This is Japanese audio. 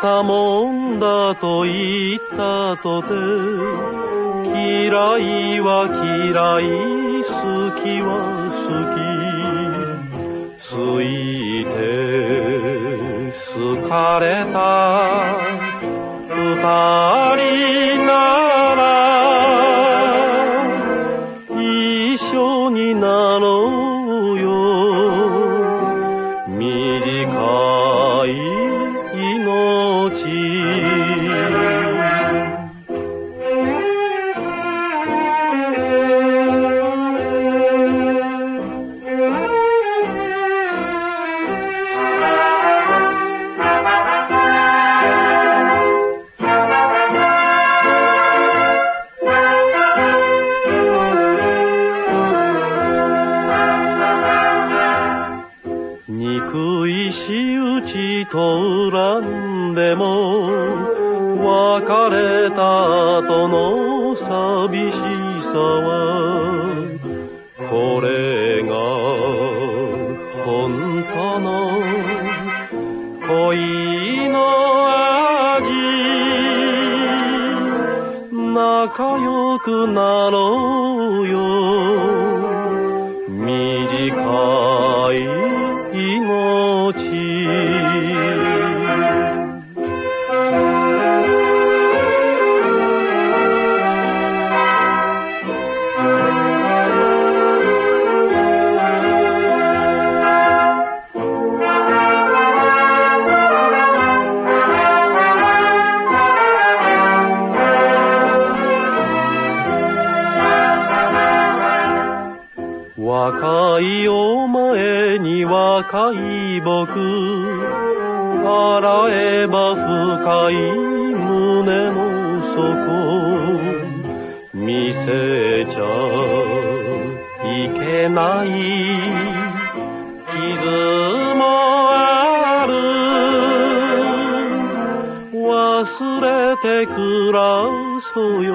たもんだと言ったとて嫌いは嫌い好きは好き。ついて好かれた。二人なら一緒になろう。憎い仕打ちと恨んでも別れた後の寂しさはこれが本当の恋の味。仲良くなろうよ。若いお前に若い僕洗えば深い胸の底見せちゃいけない。傷もある。忘れて暮らそうよ。